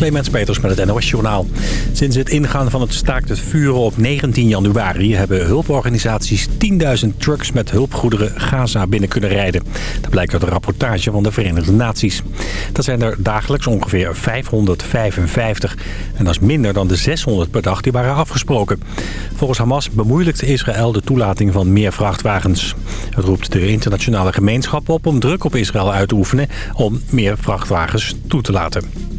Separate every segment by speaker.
Speaker 1: Clemens Peters met het NOS Journaal. Sinds het ingaan van het staakt het vuren op 19 januari... hebben hulporganisaties 10.000 trucks met hulpgoederen Gaza binnen kunnen rijden. Dat blijkt uit een rapportage van de Verenigde Naties. Dat zijn er dagelijks ongeveer 555. En dat is minder dan de 600 per dag die waren afgesproken. Volgens Hamas bemoeilijkt Israël de toelating van meer vrachtwagens. Het roept de internationale gemeenschap op om druk op Israël uit te oefenen... om meer vrachtwagens toe te laten.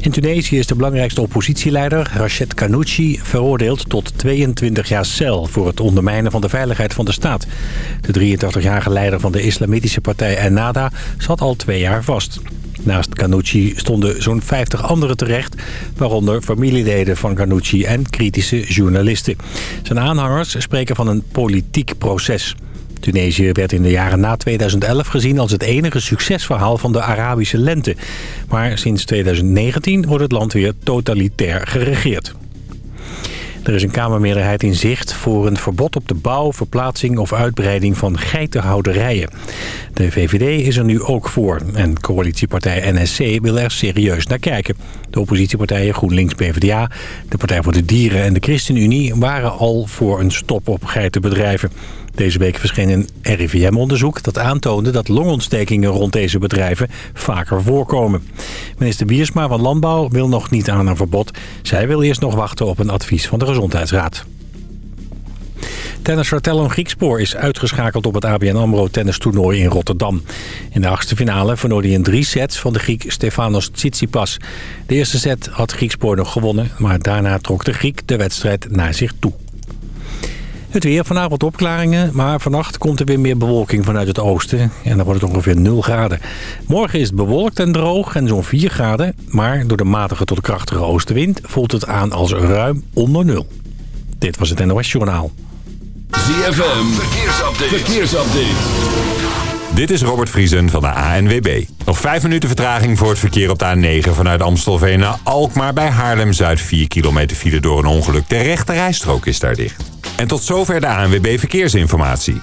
Speaker 1: In Tunesië is de belangrijkste oppositieleider, Rachet Kanouchi, veroordeeld tot 22 jaar cel voor het ondermijnen van de veiligheid van de staat. De 83-jarige leider van de islamitische partij Ennahda zat al twee jaar vast. Naast Kanouchi stonden zo'n 50 anderen terecht, waaronder familieleden van Kanouchi en kritische journalisten. Zijn aanhangers spreken van een politiek proces. Tunesië werd in de jaren na 2011 gezien als het enige succesverhaal van de Arabische lente. Maar sinds 2019 wordt het land weer totalitair geregeerd. Er is een Kamermeerderheid in zicht voor een verbod op de bouw, verplaatsing of uitbreiding van geitenhouderijen. De VVD is er nu ook voor en coalitiepartij NSC wil er serieus naar kijken. De oppositiepartijen GroenLinks, PvdA, de Partij voor de Dieren en de ChristenUnie waren al voor een stop op geitenbedrijven. Deze week verscheen een RIVM-onderzoek dat aantoonde dat longontstekingen rond deze bedrijven vaker voorkomen. Minister Wiersma van Landbouw wil nog niet aan een verbod. Zij wil eerst nog wachten op een advies van de Gezondheidsraad. Tennisser Tellon Griekspoor is uitgeschakeld op het ABN AMRO tennistoernooi in Rotterdam. In de achtste finale verloor hij in drie sets van de Griek Stefanos Tsitsipas. De eerste set had Griekspoor nog gewonnen, maar daarna trok de Griek de wedstrijd naar zich toe. Het weer, vanavond opklaringen, maar vannacht komt er weer meer bewolking vanuit het oosten. En dan wordt het ongeveer 0 graden. Morgen is het bewolkt en droog en zo'n 4 graden. Maar door de matige tot krachtige oostenwind voelt het aan als ruim onder nul. Dit was het NOS Journaal.
Speaker 2: ZFM, verkeersupdate. verkeersupdate.
Speaker 3: Dit is Robert Vriesen van de ANWB. Nog 5 minuten vertraging voor het verkeer op de A9 vanuit Amstelveen naar Alkmaar bij Haarlem-Zuid. 4 kilometer file door een ongeluk. De rechte rijstrook is daar dicht. En tot zover de ANWB Verkeersinformatie.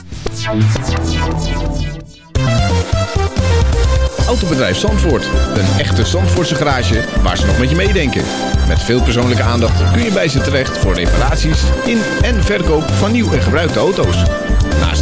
Speaker 4: Autobedrijf Zandvoort. Een echte Zandvoortse garage waar ze nog met je meedenken. Met veel persoonlijke aandacht kun je bij ze terecht voor reparaties in en verkoop van nieuw en gebruikte auto's.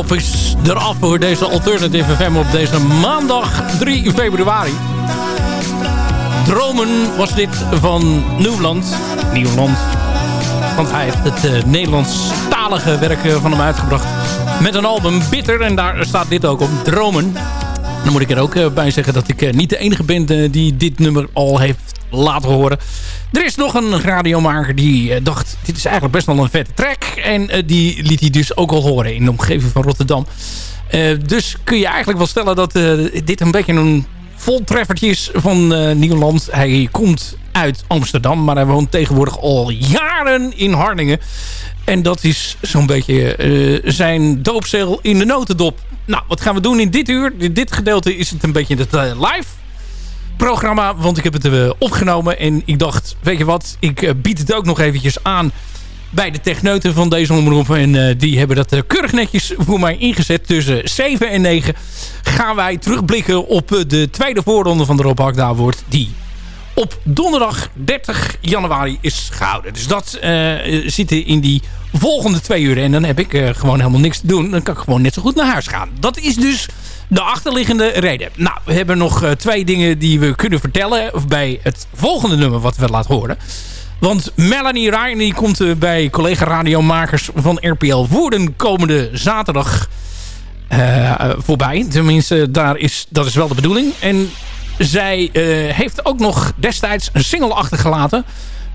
Speaker 5: Kop is eraf voor deze Alternative FM op deze maandag 3 februari. Dromen was dit van Nieuwland. Nieuwland. Want hij heeft het uh, Nederlandstalige werk eh, van hem uitgebracht. Met een album Bitter. En daar staat dit ook op. Dromen. Dan moet ik er ook eh, bij zeggen dat ik niet de enige ben die dit nummer al heeft laten horen. Er is nog een radiomaker die dacht... dit is eigenlijk best wel een vette track. En die liet hij dus ook al horen in de omgeving van Rotterdam. dus kun je eigenlijk wel stellen dat dit een beetje een voltreffertje is van Nieuwland. Hij komt uit Amsterdam, maar hij woont tegenwoordig al jaren in Harlingen. En dat is zo'n beetje zijn doopcel in de notendop. Nou, wat gaan we doen in dit uur? In dit gedeelte is het een beetje uh, live programma. Want ik heb het opgenomen en ik dacht, weet je wat? Ik bied het ook nog eventjes aan bij de techneuten van deze omroep. En uh, die hebben dat keurig netjes voor mij ingezet. Tussen 7 en 9 gaan wij terugblikken op de tweede voorronde van de Rob Hakda wordt. Die op donderdag 30 januari is gehouden. Dus dat zit in die volgende twee uur. En dan heb ik gewoon helemaal niks te doen. Dan kan ik gewoon net zo goed naar huis gaan. Dat is dus de achterliggende reden. Nou, we hebben nog twee dingen die we kunnen vertellen. Bij het volgende nummer wat we laten horen. Want Melanie Ryan komt uh, bij collega-radiomakers van RPL Woerden komende zaterdag uh, voorbij. Tenminste, daar is, dat is wel de bedoeling. En zij heeft ook nog destijds een single achtergelaten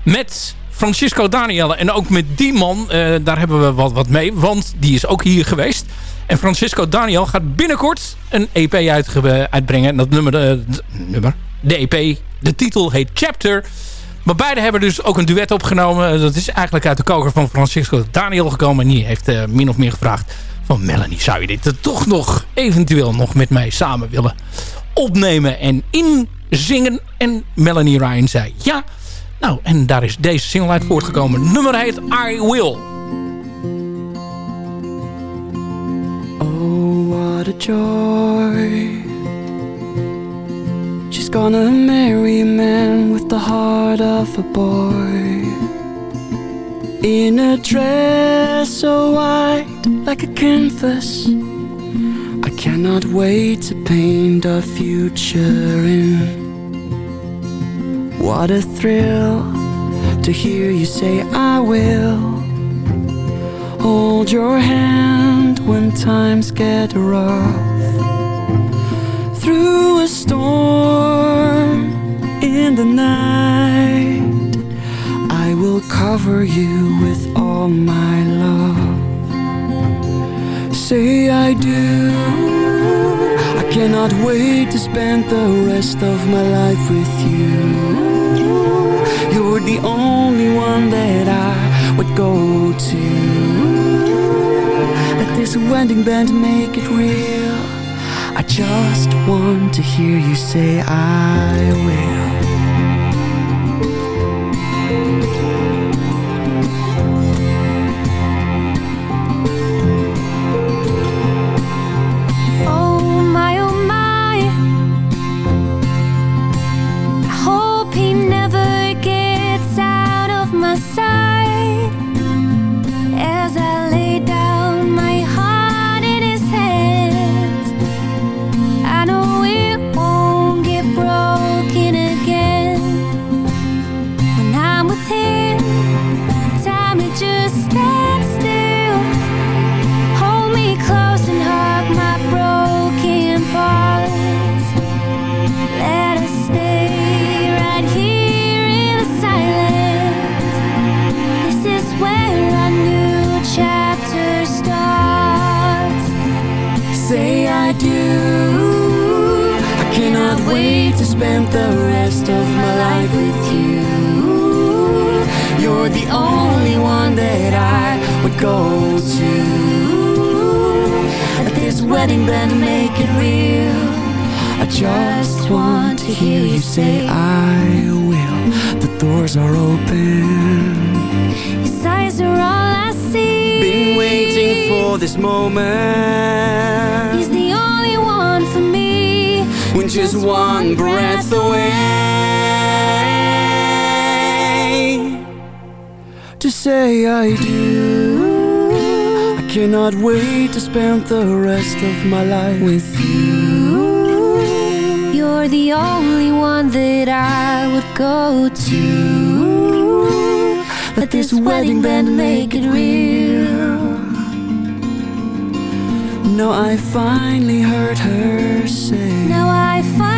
Speaker 5: met Francisco Danielle. En ook met die man, daar hebben we wat, wat mee, want die is ook hier geweest. En Francisco Daniel gaat binnenkort een EP uitbrengen. En dat nummer, de, nummer, de EP, de titel heet Chapter... Maar beide hebben dus ook een duet opgenomen. Dat is eigenlijk uit de koker van Francisco Daniel gekomen. En die heeft uh, min of meer gevraagd van Melanie, zou je dit toch nog eventueel nog met mij samen willen opnemen en inzingen? En Melanie Ryan zei ja. Nou, en daar is deze single uit voortgekomen. Nummer heet I Will.
Speaker 6: Oh, what a joy. She's gonna marry a man with the heart of a boy. In a dress so white like a canvas. I cannot wait to paint our future in. What a thrill to hear you say I will. Hold your hand when times get rough through a storm in the night. I will cover you with all my love. Say I do. I cannot wait to spend the rest of my life with you. You're the only one that I would go to. Let this wedding band make it real. I just want to hear you say I will rest of my life with you. You're the only one that I would go to. Let this wedding band make it real. No, I finally heard her say
Speaker 7: Now I finally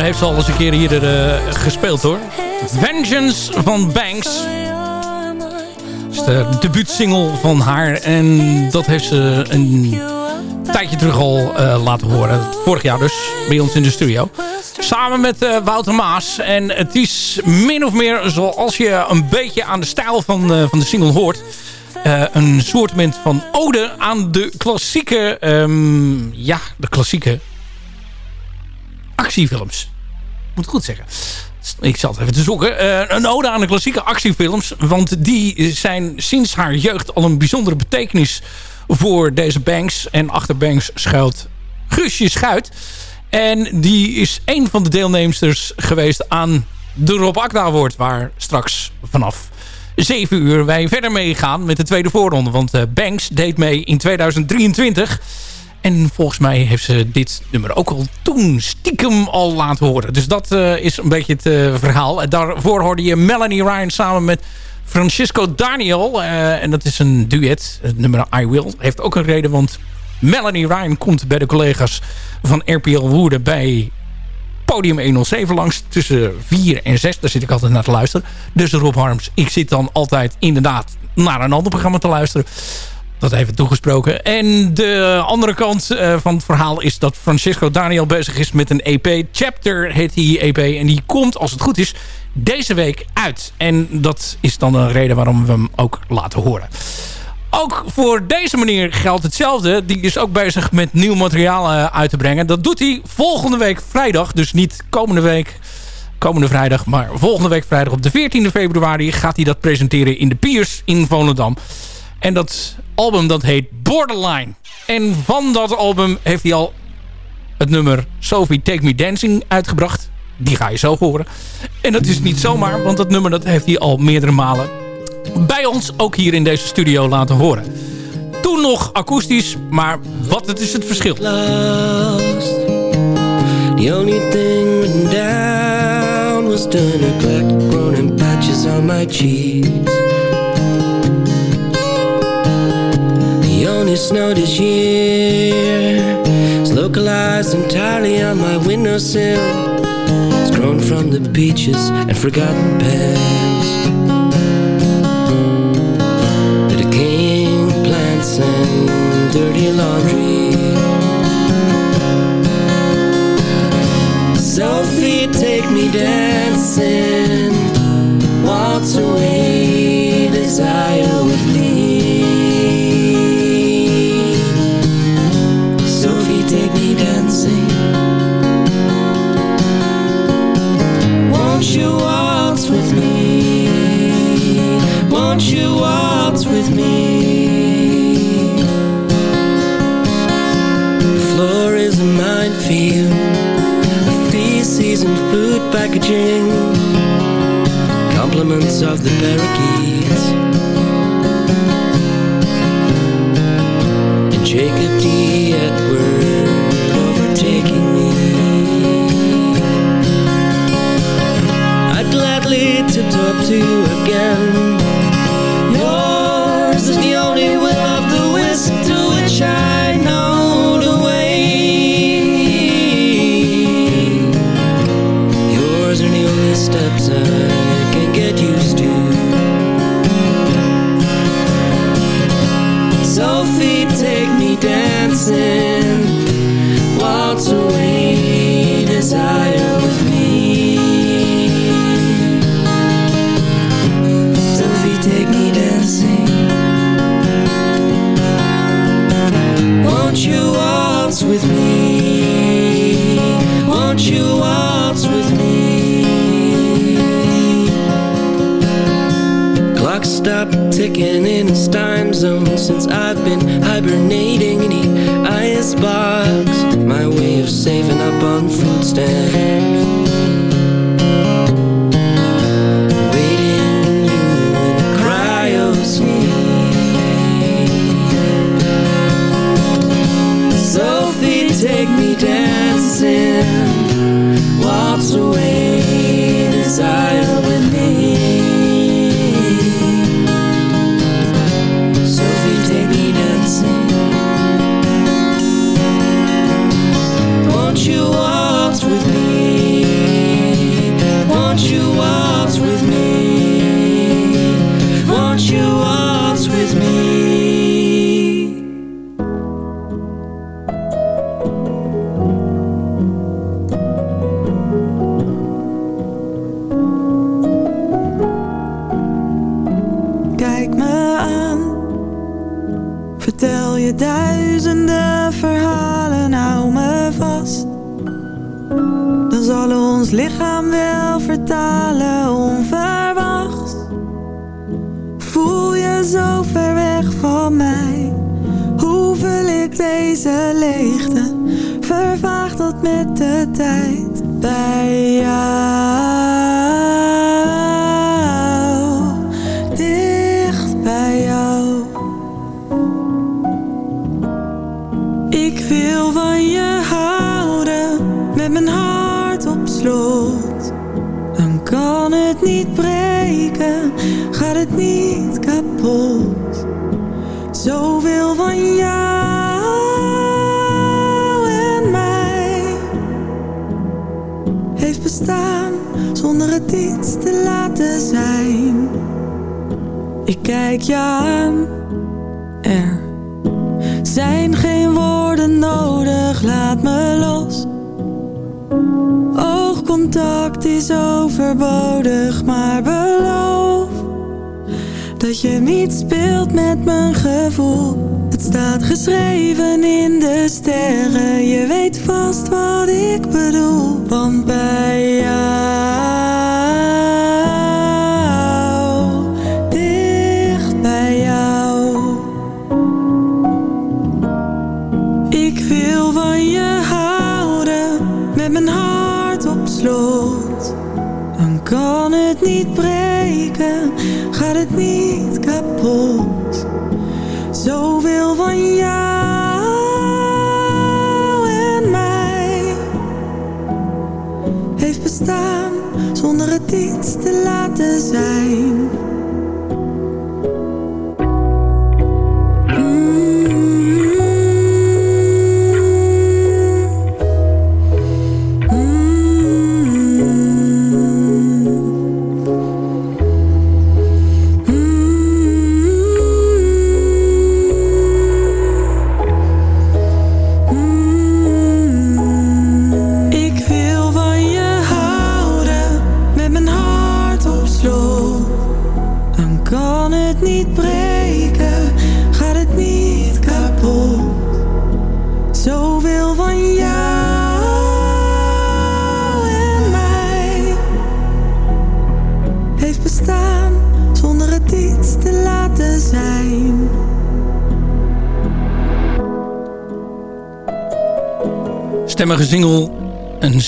Speaker 5: heeft ze al eens een keer hier eh, gespeeld hoor. Vengeance van Banks. Dat is de debuutsingle van haar. En dat heeft ze een tijdje terug al eh, laten horen. Vorig jaar dus, bij ons in de studio. Samen met eh, Wouter Maas. En het is min of meer zoals je een beetje aan de stijl van, van de single hoort. Een soortement van ode aan de klassieke... ehm, ja, de klassieke actiefilms. Moet ik goed zeggen. Ik zal het even te zoeken. Eh, een ode aan de klassieke actiefilms. Want die zijn sinds haar jeugd al een bijzondere betekenis voor deze Banks. En achter Banks schuilt Guusje Schuit. En die is een van de deelnemsters geweest aan de Rob Akda Award. Waar straks vanaf 7 uur wij verder mee gaan met de tweede voorronde. Want eh, Banks deed mee in 2023. En volgens mij heeft ze dit nummer ook al toen stiekem al laten horen. Dus dat eh, is een beetje het eh, verhaal. Daarvoor hoorde je Melanie Ryan samen met Francisco Daniel. eh, en dat is een duet. Het nummer I Will heeft ook een reden. Want Melanie Ryan komt bij de collega's van RPL Woerden bij podium 107 langs. Tussen 4 en 6. Daar zit ik altijd naar te luisteren. Dus Rob Harms, ik zit dan altijd inderdaad naar een ander programma te luisteren. Dat even toegesproken. En de andere kant eh, van het verhaal is dat Francisco Daniel bezig is met een EP. Chapter heet die EP. En die komt, als het goed is, deze week uit. En dat is dan een reden waarom we hem ook laten horen. Ook voor deze meneer geldt hetzelfde. Die is ook bezig met nieuw materiaal eh, uit te brengen. Dat doet hij volgende week vrijdag. Dus niet komende week, komende vrijdag. Maar volgende week vrijdag op de 14e februari gaat hij dat presenteren in de Piers in Volendam. En dat album dat heet Borderline. En van dat album heeft hij al het nummer Sophie Take Me Dancing uitgebracht. Die ga je zo horen. En dat is niet zomaar, want dat nummer dat heeft hij al meerdere malen bij ons ook hier in deze studio laten horen. Toen nog akoestisch, maar wat het is het verschil.
Speaker 8: lost. The only thing down was done patches on my cheeks. Only snow this year is localized entirely on my windowsill. It's grown from the beaches and forgotten pens. The decaying plants and dirty laundry. Sophie, take me dancing. Waltz away, desire with me?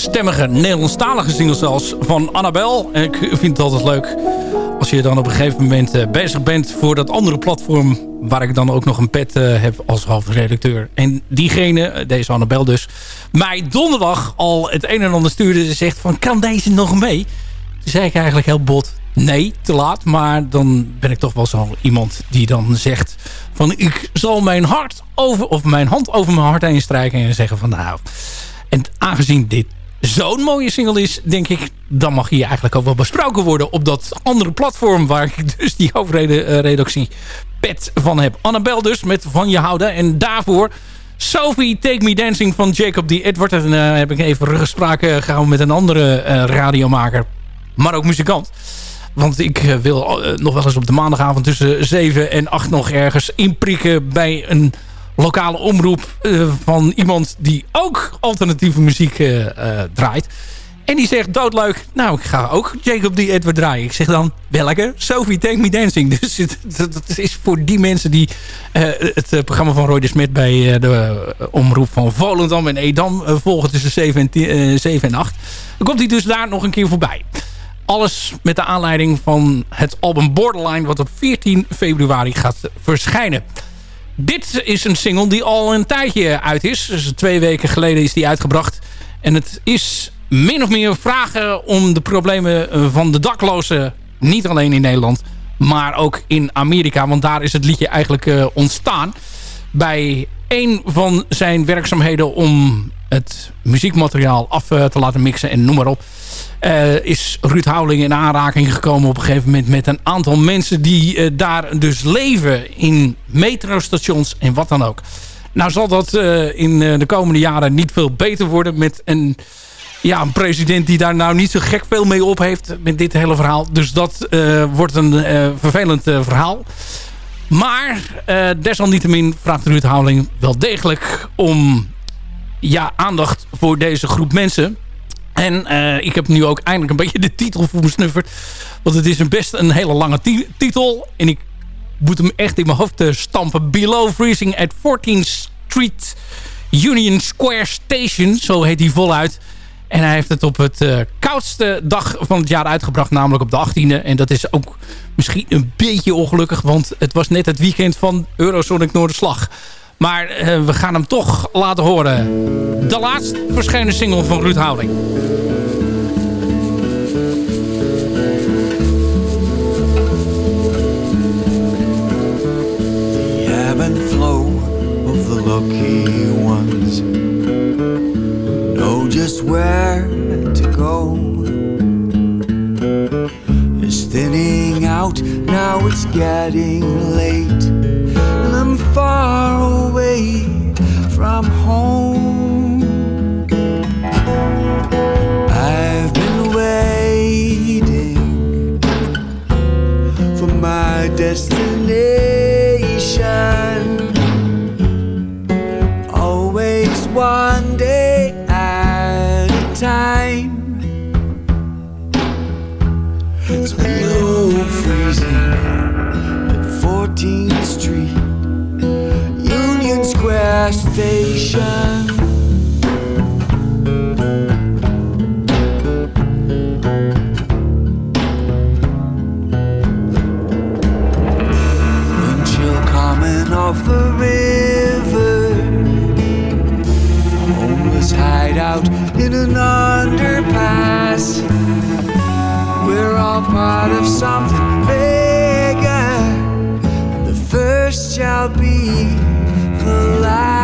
Speaker 5: Stemmige Nederlandstalige single zelfs van Annabel. Ik vind het altijd leuk als je dan op een gegeven moment eh, bezig bent voor dat andere platform... waar ik dan ook nog een pet eh, heb als hoofdredacteur. En diegene, eh, deze Annabel dus, mij donderdag al het een en ander stuurde... en zegt van, kan deze nog mee? Toen zei ik eigenlijk heel bot, nee, te laat. Maar dan ben ik toch wel zo iemand die dan zegt van... ik zal mijn hart over, of mijn hand over mijn hart heen strijken en zeggen van... nou, en aangezien dit zo'n mooie single is, denk ik... dan mag hier eigenlijk ook wel besproken worden op dat andere platform... waar ik dus die hoofdredactie pet van heb. Annabel dus, met Van Je Houden. En daarvoor Sophie Take Me Dancing van Jacob D. Edward. En uh, heb ik even ruggespraken gehouden met een andere uh, radiomaker. Maar ook muzikant. Want ik wil nog wel eens op de maandagavond tussen 7 en 8 nog ergens inprikken bij een lokale omroep uh, van iemand die ook alternatieve muziek uh, uh, draait. En die zegt doodleuk, nou ik ga ook Jacob D. Edward draaien. Ik zeg dan, welke? Sophie Take Me Dancing. Dus dat is voor die mensen die het programma van Roy de Smet bij de omroep van Volendam en Edam volgen tussen 7 en, 10, 7 en 8. Dan komt hij dus daar nog een keer voorbij. Alles met de aanleiding van het album Borderline wat op 14 februari gaat verschijnen. Dit is een single die al een tijdje uit is. Dus twee weken geleden is die uitgebracht. En het is min of meer vragen om de problemen van de daklozen. Niet alleen in Nederland, maar ook in Amerika. Want daar is het liedje eigenlijk uh, ontstaan. Bij een van zijn werkzaamheden om het muziekmateriaal af uh, te laten mixen en noem maar op. Uh, is Ruud Houweling in aanraking gekomen op een gegeven moment met een aantal mensen die uh, daar dus leven in metrostations en wat dan ook. Nou zal dat uh, in de komende jaren niet veel beter worden met een, ja, een president die daar nou niet zo gek veel mee op heeft met dit hele verhaal. Dus dat wordt een vervelend verhaal. Maar desalniettemin vraagt Ruud Houweling wel degelijk om ja, aandacht voor deze groep mensen. En uh, ik heb nu ook eindelijk een beetje de titel voor me snufferd. Want het is een best een hele lange titel. En ik moet hem echt in mijn hoofd uh, stampen. Below Freezing at 14th Street Union Square Station. Zo heet hij voluit. En hij heeft het op het uh, koudste dag van het jaar uitgebracht. Namelijk op de 18e. En dat is ook misschien een beetje ongelukkig. Want het was net het weekend van Eurosonic Noorderslag. Maar uh, we gaan hem toch laten horen. De laatst verschenen single van Ruud Houding.
Speaker 9: The out. Now
Speaker 6: it's getting late, and I'm far away from home. I've been waiting for my destination. Always wide. At 14th Street, Union Square Station. Coming off the river, homeless hideout in an underpass all part of something bigger. And the first shall be the last.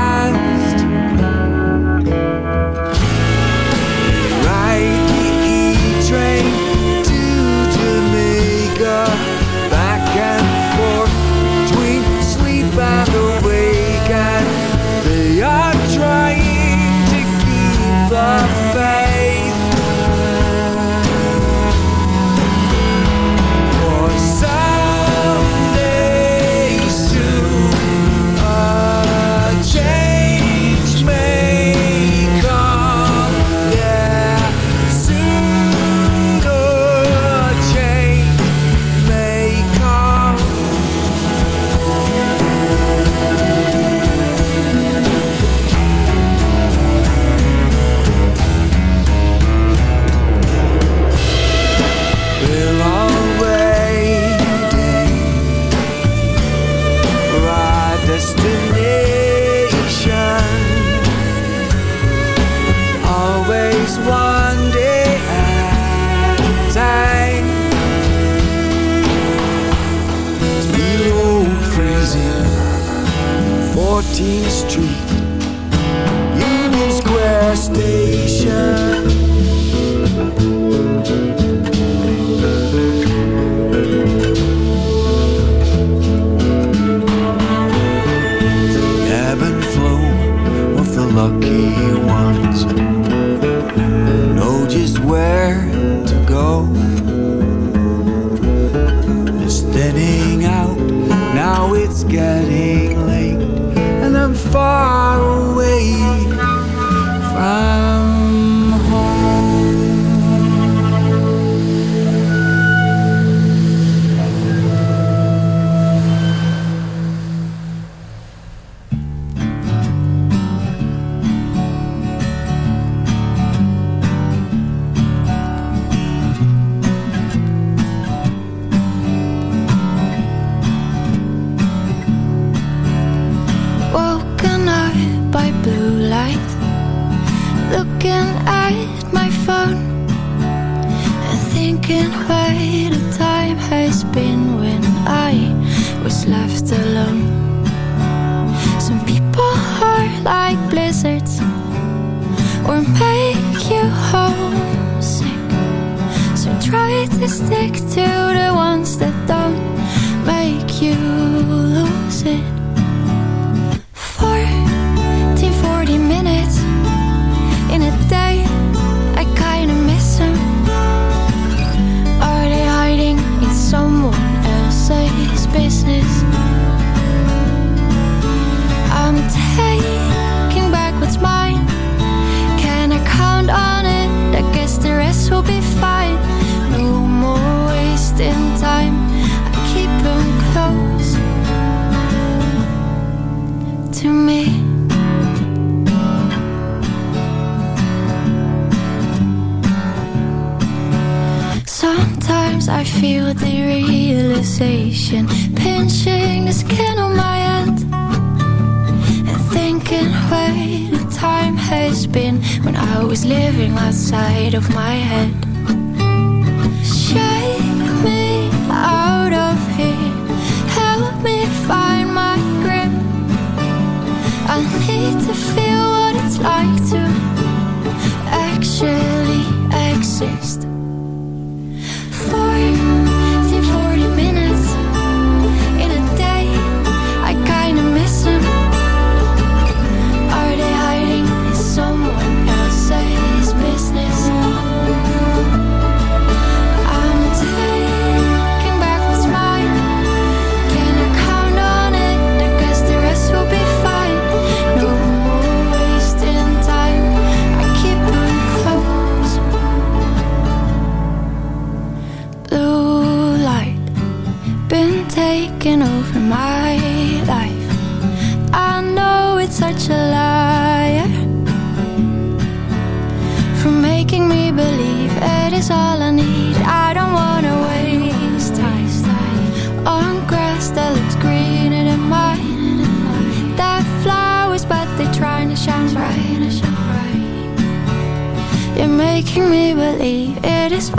Speaker 7: Actually exist.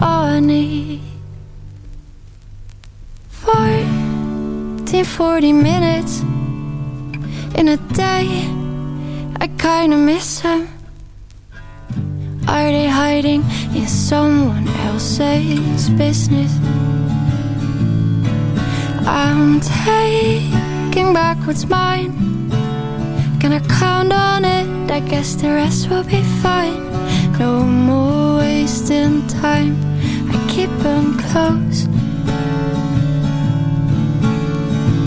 Speaker 7: All 14, 40 minutes in a day. I kinda miss them Are they hiding in someone else's business? I'm taking back what's mine. Gonna count on it, I guess the rest will be fine. No more wasting time I keep them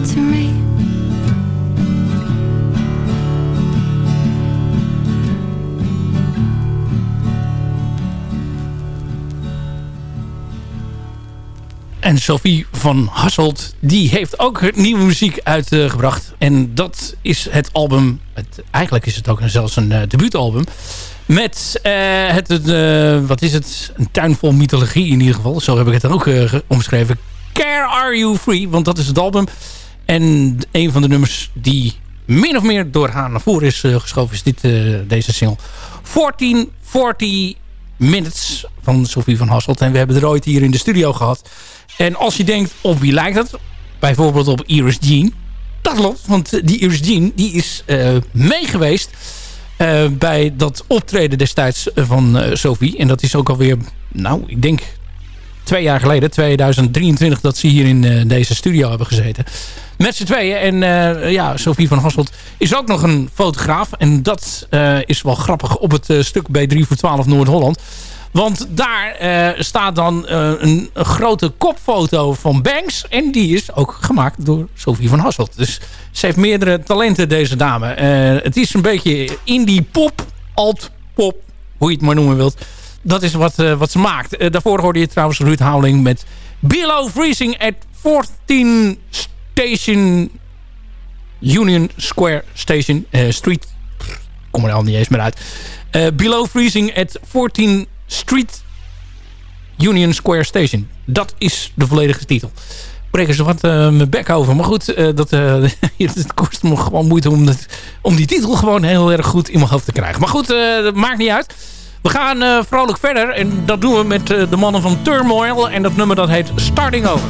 Speaker 7: to me
Speaker 5: En Sophie van Hasselt, die heeft ook nieuwe muziek uitgebracht. en dat is het album, het, eigenlijk is het ook zelfs een uh, debuutalbum. Met uh, het, uh, wat is het, een tuin vol mythologie in ieder geval. Zo heb ik het dan ook omschreven. Care Are You Free, want dat is het album. En een van de nummers die min of meer door haar naar voren is geschoven... is dit, deze single. 1440 Minutes van Sophie van Hasselt. En we hebben er ooit hier in de studio gehad. En als je denkt, op wie lijkt het? Bijvoorbeeld op Iris Jean. Dat klopt, want die Iris Jean die is uh, meegeweest... Uh, bij dat optreden destijds van uh, Sophie. En dat is ook alweer, nou, ik denk twee jaar geleden, 2023... dat ze hier in deze studio hebben gezeten. Met z'n tweeën. En ja, Sophie van Hasselt is ook nog een fotograaf. En dat is wel grappig op het stuk bij 3 voor 12 Noord-Holland. Want daar uh, staat dan een, een, grote kopfoto van Banks. En die is ook gemaakt door Sophie van Hasselt. Dus ze heeft meerdere talenten, deze dame. Uh, het is een beetje indie pop, alt pop, hoe je het maar noemen wilt. Dat is wat, wat ze maakt. daarvoor hoorde je trouwens Ruud Houweling met Below Freezing at 14 Station Union Square Station Street. Kom er al niet eens meer uit. Below Freezing at 14 Street Union Square Station. Dat is de volledige titel. Breken ze wat uh, mijn bek over. Maar goed, uh, dat, uh, het kost me gewoon moeite om, dat, om die titel gewoon heel erg goed in mijn hoofd te krijgen. Maar goed, dat maakt niet uit. We gaan vrolijk verder. En dat doen we met de mannen van Turmoil. En dat nummer dat heet Starting Over.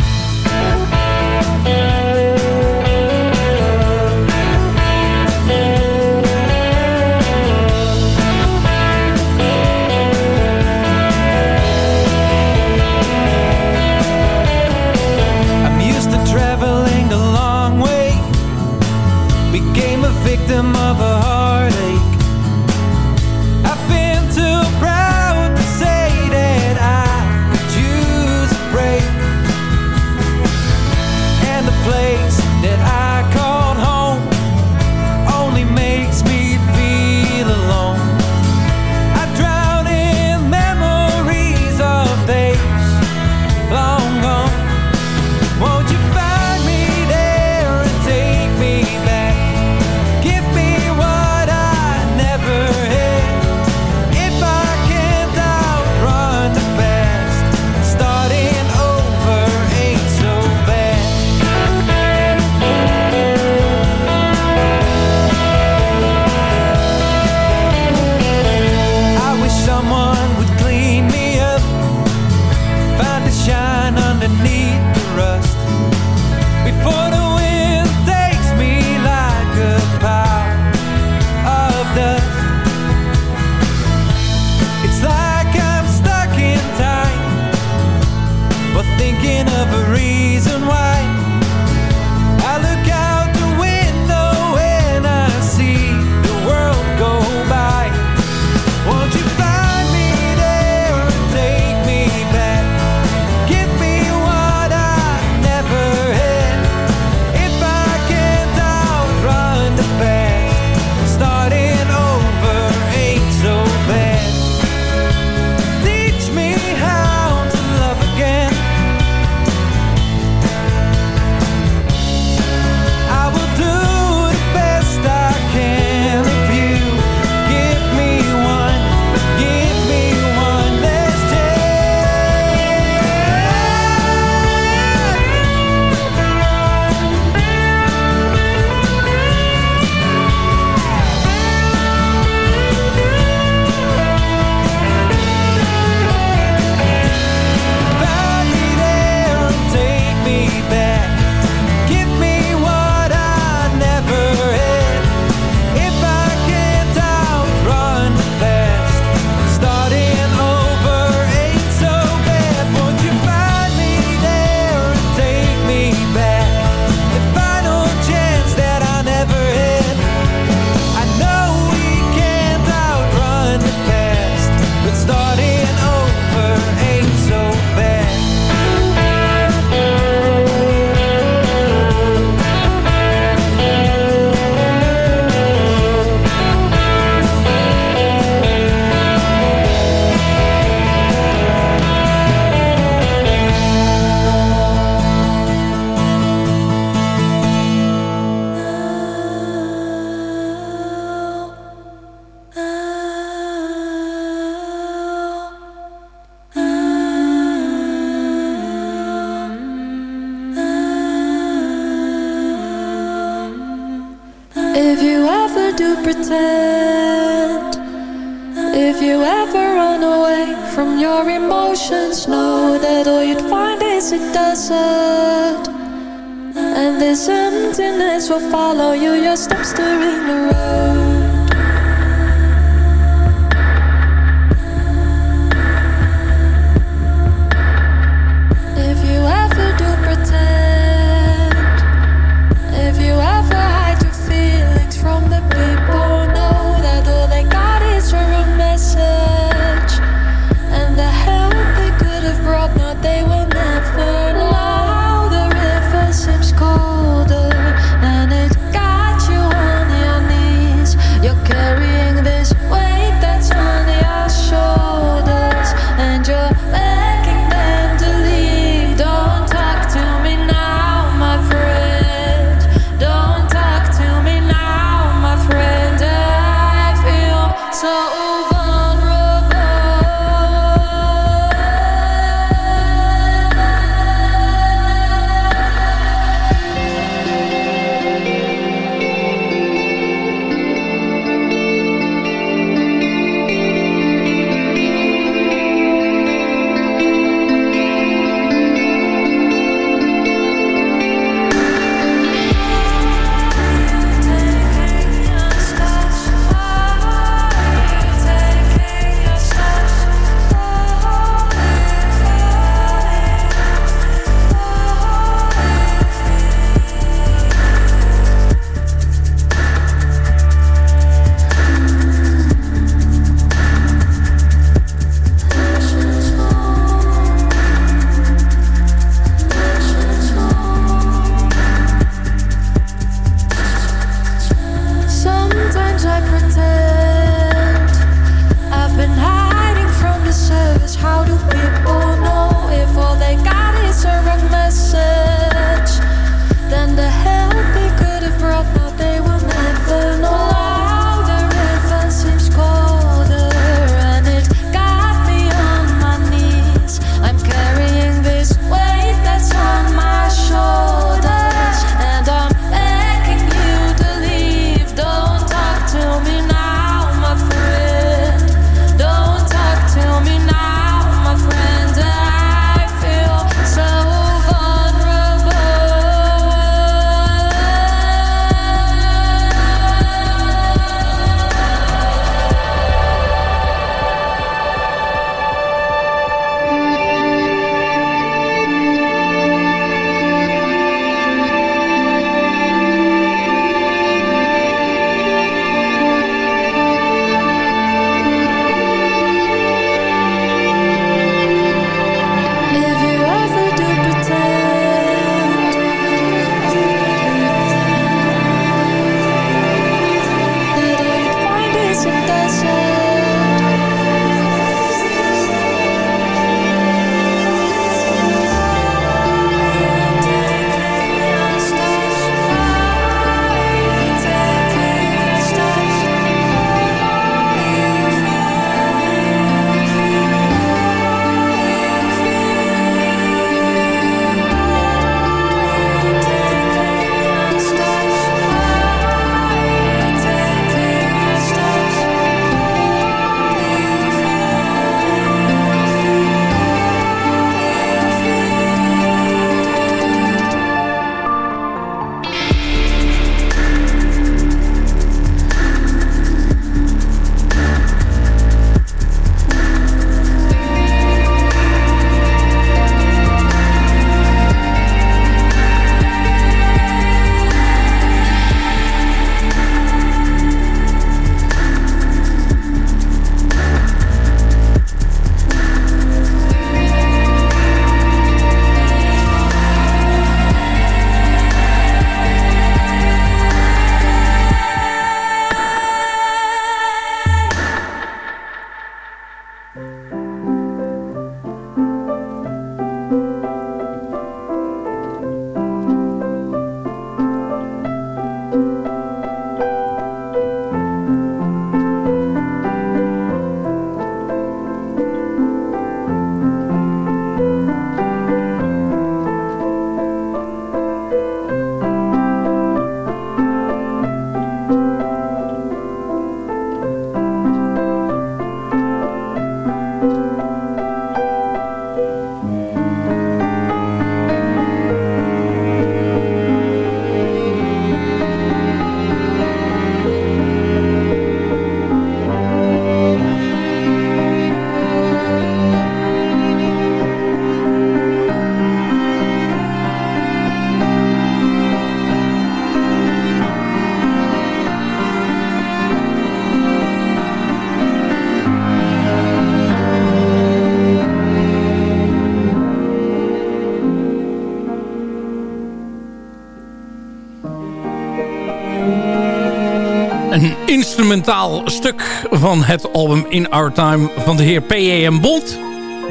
Speaker 5: Instrumentaal stuk van het album In Our Time van de heer P.A.M. Bond.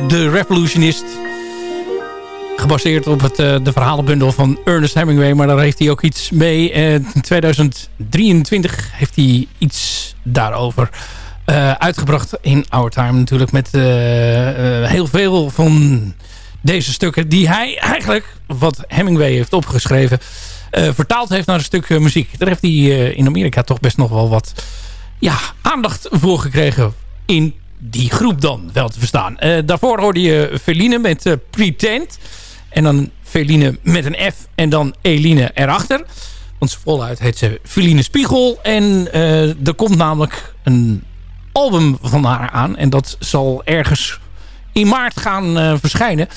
Speaker 5: De Revolutionist. Gebaseerd op het, uh, de verhalenbundel van Ernest Hemingway. Maar daar heeft hij ook iets mee. In 2023 heeft hij iets daarover uh, uitgebracht. In Our Time natuurlijk. Met heel veel van deze stukken die hij eigenlijk, wat Hemingway heeft opgeschreven... Uh, vertaald heeft naar een stuk uh, muziek. Daar heeft hij uh, in Amerika toch best nog wel wat ja, aandacht voor gekregen in die groep dan wel te verstaan. daarvoor hoorde je Feline met Pretend. En dan Feline met een F en dan Eline erachter. Want voluit heet ze Feline Spiegel. En er komt namelijk een album van haar aan. En dat zal ergens in maart gaan verschijnen.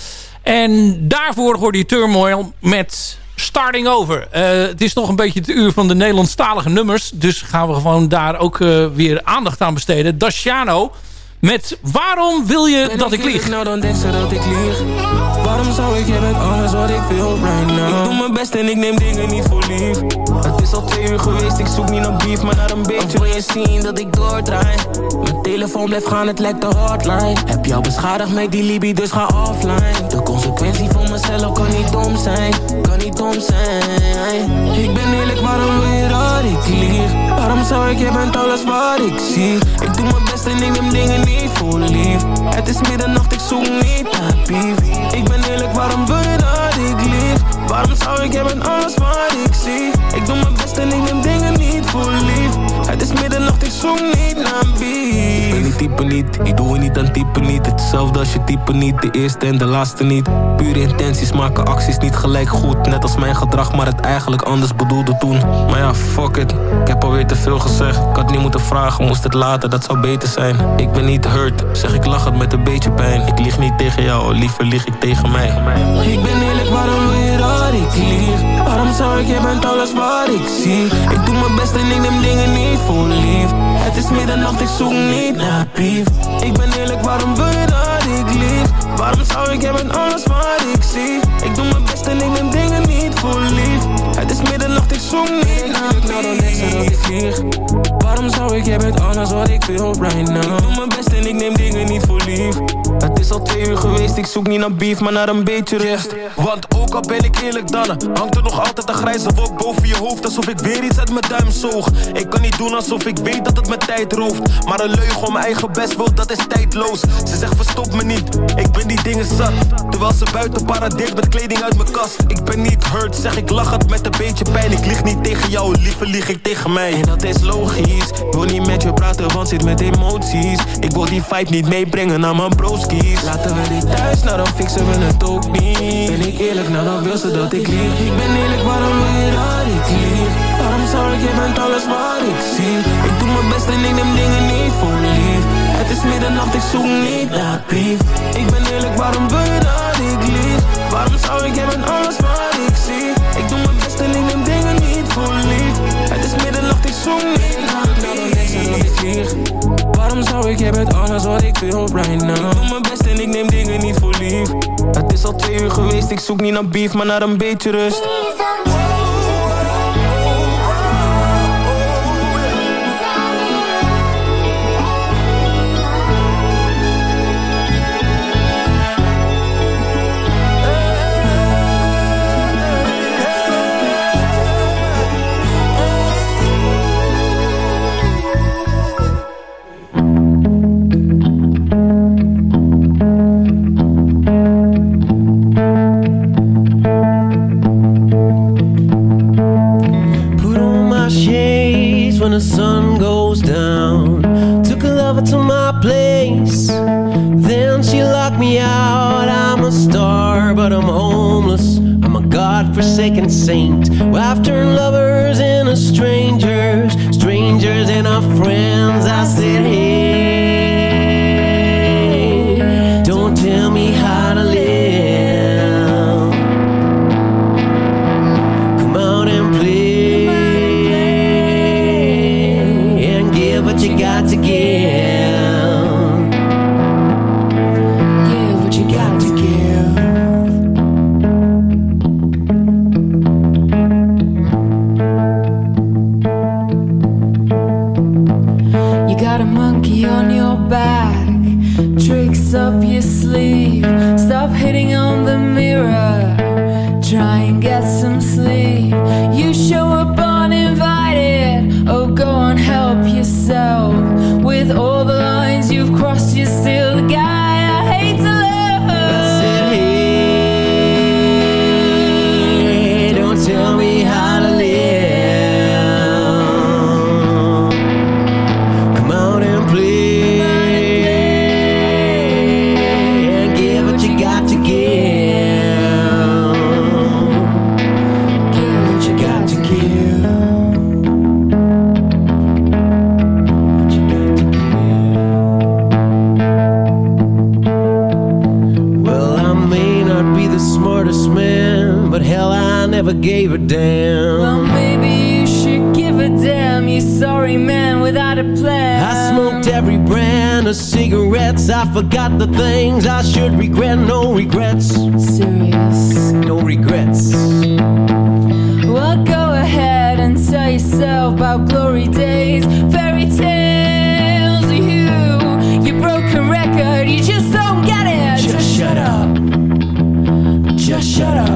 Speaker 5: En daarvoor hoorde je Turmoil met Starting Over. Uh, het is nog een beetje het uur van de Nederlandstalige nummers. Dus gaan we gewoon daar ook uh, weer aandacht aan besteden. Daciano met Waarom wil je dat ik, ik lieg?
Speaker 10: Nou dan denk ze dat ik lieg. Waarom zou ik, jij bent alles wat ik wil right now. Ik doe mijn best en ik neem dingen niet voor lief. Het is al twee uur geweest, ik zoek niet naar beef, maar naar een beetje. Wil je zien dat ik doordraai? Mijn telefoon blijft gaan, het lijkt de hotline. Heb jou beschadigd met die Libby, dus ga offline. De consequentie voor mezelf kan niet dom zijn, kan niet dom zijn. Ik ben eerlijk, waarom wil je dat ik lieg? Waarom zou ik, jij bent alles wat ik zie. Ik doe mijn best en ik neem dingen niet voor lief. Het is middernacht, ik zoek niet naar beef. Ik ben eerlijk, waarom wil je dat ik lief? Waarom zou ik, bent alles wat ik zie. Ik doe mijn best en ik neem dingen niet voor lief. Het is middernacht, ik zoek niet naar beef. Ik ben die type niet, ik doe niet aan type niet. Hetzelfde als je type niet, de eerste en de laatste niet. Pure intenties maken acties niet gelijk goed. Net als mijn gedrag, maar het eigenlijk anders bedoelde toen. Maar ja, fuck it, ik heb alweer te veel gezegd. Ik had niet moeten vragen, moest het later, dat zou beter zijn. Ik ben niet hurt, zeg ik lach het met een beetje pijn. Ik lieg niet tegen jou, liever lieg ik tegen mij. Ik ben eerlijk, waarom wil je dat ik lieg? Waarom zou ik, jij bent alles wat ik zie. Ik doe mijn best en ik neem dingen niet voor lief. Het is middernacht, ik zoek niet naar beef. Ik ben eerlijk, waarom wil je dat ik lief? Waarom zou ik, jij bent alles wat ik zie. Ik doe mijn best en ik neem dingen niet voor lief. Het is middernacht, ik zoek niet naar beef. Nou dan ik vlieg. Waarom zou ik, jij bent alles wat ik wil right now. Ik doe mijn best en ik neem dingen niet voor lief. Het is al twee uur geweest, ik zoek niet naar beef, maar naar een beetje rust.
Speaker 11: Want ook al ben ik eerlijk dan, hangt er nog altijd een grijze wolk boven je hoofd. Alsof ik weer iets uit mijn duim zoog. Ik kan niet doen alsof ik weet dat het mijn tijd rooft. Maar een leugen om mijn eigen best wil, dat is tijdloos. Ze zegt verstop me niet, ik ben die dingen zat. Terwijl ze buiten paradeert met kleding uit mijn kast. Ik ben niet hurt, zeg ik lach het met een beetje pijn. Ik lig niet tegen jou, liever lieg ik tegen mij.
Speaker 10: En dat is logisch, wil niet met je praten, want zit met emoties. Ik wil die fight niet meebrengen naar mijn broskies. Laten we die thuis, nou dan fixen we het ook niet. Ben ik eerlijk, nou dan wil ze dat ik lieg. Ik ben eerlijk, waarom wil je dat ik lieg? Waarom zou ik, jij bent alles wat ik zie. Ik doe mijn best en ik neem dingen niet voor lief. Het is middernacht, ik zoek niet naar brief. Ik ben eerlijk, waarom wil je dat ik lieg? Waarom zou ik, bent alles wat ik zie. Ik doe mijn best en ik neem dingen niet voor lief. Het is middernacht, ik zoek niet naar. Waarom zou ik, bent alles wat ik wil right now. Ik doe mijn best en ik neem dingen niet voor lief. Het is al twee uur geweest, ik zoek niet naar beef, maar naar een beetje rust.
Speaker 12: Never gave a damn.
Speaker 13: Well, maybe you should give a damn, you sorry man without a plan.
Speaker 12: I smoked every brand of cigarettes. I forgot the things I should regret. No regrets.
Speaker 13: Serious.
Speaker 12: No regrets.
Speaker 13: Well, go ahead and tell yourself about glory days, fairy tales. You, you broke a record, you just don't get it.
Speaker 12: Just shut up. Just shut up.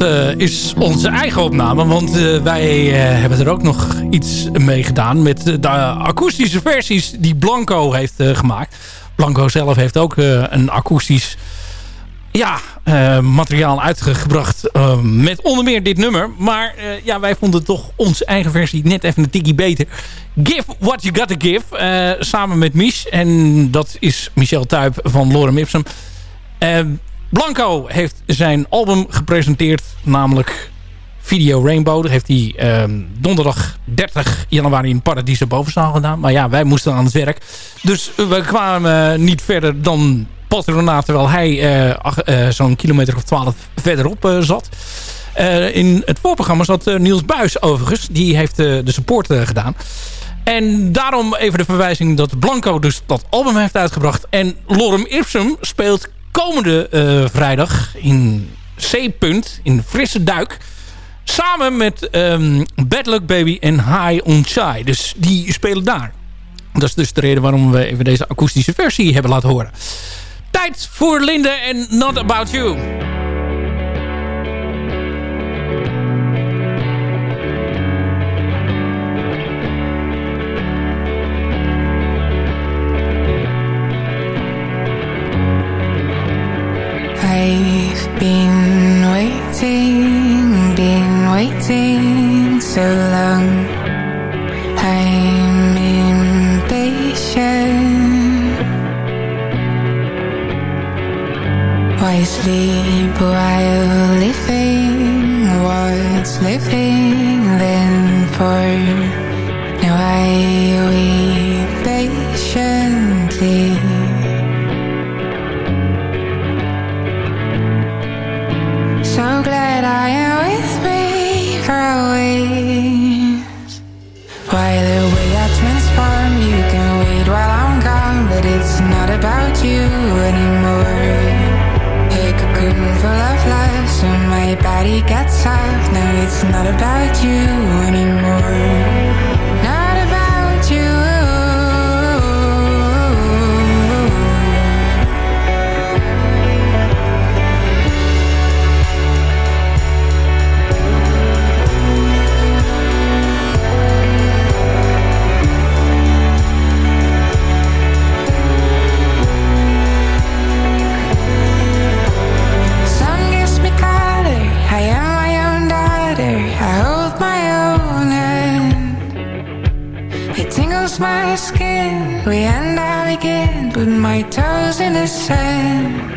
Speaker 5: Eh, is onze eigen opname. Want eh, wij eh, hebben er ook nog iets mee gedaan. Met de akoestische versies die Blanco heeft gemaakt. Blanco zelf heeft ook een akoestisch ja, materiaal uitgebracht. met onder meer dit nummer. Maar ja, wij vonden toch onze eigen versie net even een tikkie beter. Give What You Gotta Give. samen met Mies. En dat is Michel Tuyp van Lorem Ipsum. Blanco heeft zijn album gepresenteerd. Namelijk Video Rainbow. Dat heeft hij ehm, donderdag 30 januari in Paradiso Bovenzaal gedaan. Maar ja, wij moesten aan het werk. Dus we kwamen eh, niet verder dan Patronaat. Terwijl hij eh, eh, zo'n kilometer of 12 verderop zat. In het voorprogramma zat Niels Buis overigens. Die heeft de support gedaan. En daarom even de verwijzing dat Blanco dus dat album heeft uitgebracht. En Lorem Ipsum speelt komende eh, vrijdag in C-punt, in Frisse Duik. Samen met ehm Bad Luck Baby en High on Chai. Dus die spelen daar. Dat is dus de reden waarom we even deze akoestische versie hebben laten horen. Tijd voor Linde en Not About You.
Speaker 14: I've been waiting, been waiting so long. I'm impatient. Why sleep while living? What's living then for? Now I No, it's not about you the sand.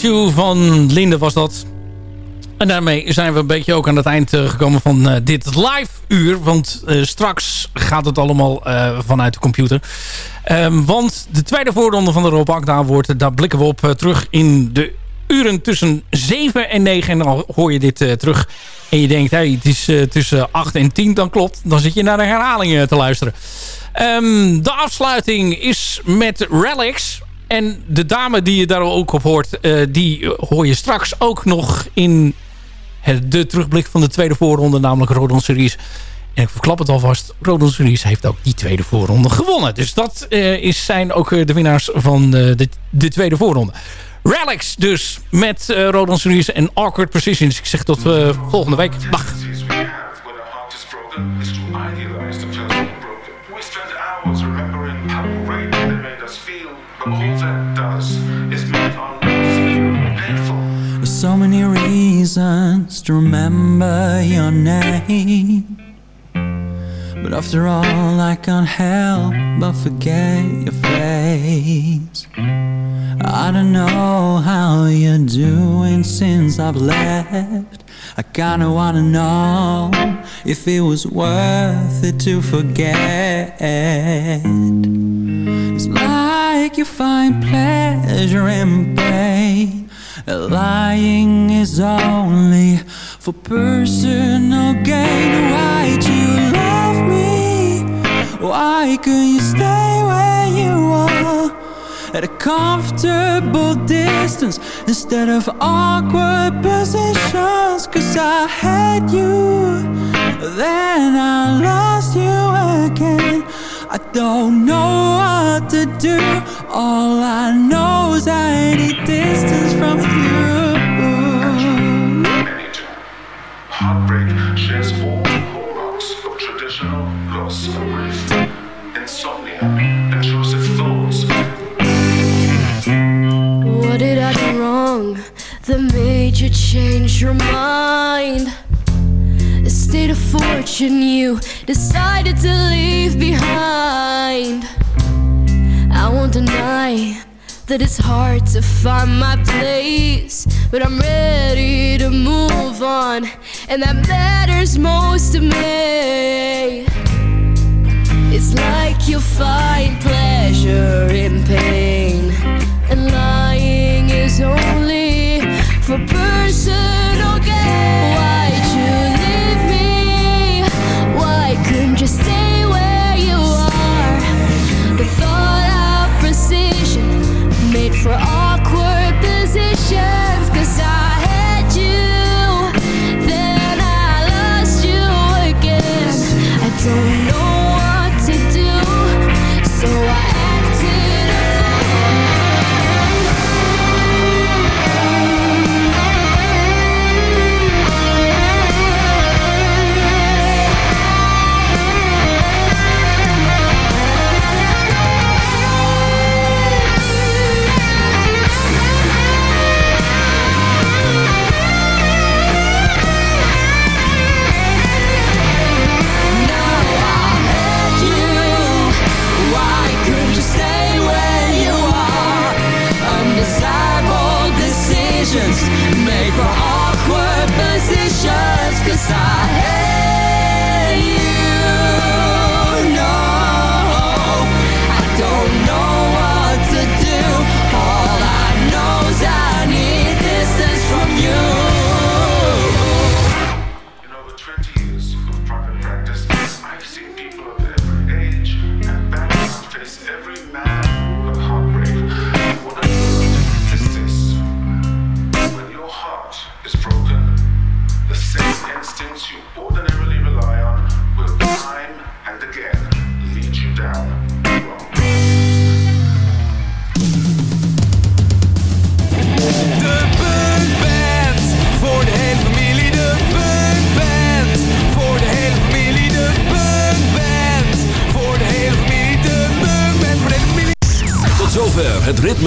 Speaker 14: You
Speaker 5: van Linde was dat. En daarmee zijn we een beetje ook aan het eind eh, gekomen van eh, dit live uur. Want eh, straks gaat het allemaal vanuit de computer. Ehm, want de tweede voorronde van de Rob wordt, daar blikken we op terug in de uren tussen 7 en 9. En dan hoor je dit terug en je denkt, hey, het is tussen 8 en 10, dan klopt. Dan zit je naar de herhaling eh, te luisteren. Ehm, de afsluiting is met Relics. En de dame die je daar ook op hoort, eh, die hoor je straks ook nog in het, de terugblik van de tweede voorronde, namelijk Rodon Series. En ik verklap het alvast, Rodon Series heeft ook die tweede voorronde gewonnen. Dus dat eh, is, zijn ook eh, de winnaars van de, de tweede voorronde. Relics dus met uh, Rodon Series en Awkward Precisions. Ik zeg tot volgende week. Dag. All that does is make our lives painful.
Speaker 9: There's so many reasons to remember your name. But after all, I can't help but forget your face. I don't know how you're doing since I've left. I kinda wanna know if it was worth it to forget. It's like you find pleasure in pain. Lying is only for personal gain. Why'd you love me? Why couldn't you stay where you are? At a comfortable distance instead of awkward positions. Cause I had you, then I lost you again. I don't know what to do. All I know is I need distance from you.
Speaker 15: Heartbreak shares all hallmarks of traditional loss grief. Insomnia, intrusive thoughts.
Speaker 7: What did I do wrong that made you change your mind? The state of fortune you decided to leave behind. I won't deny that it's hard to find my place, but I'm ready to move on, and that matters most to me. It's like you find pleasure in pain, and lying is only for personal gain.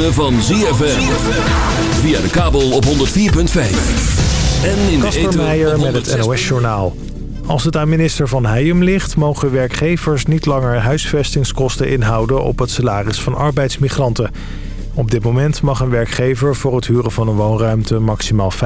Speaker 16: Ritme van ZFM. Via de kabel op 104.5. En in de
Speaker 17: Kasper
Speaker 16: ether
Speaker 17: Meijer met het NOS-journaal. Als het aan minister Van Heijem ligt... mogen werkgevers niet langer huisvestingskosten inhouden... op het salaris van arbeidsmigranten. Op dit moment mag een werkgever voor het huren van een woonruimte... maximaal 25%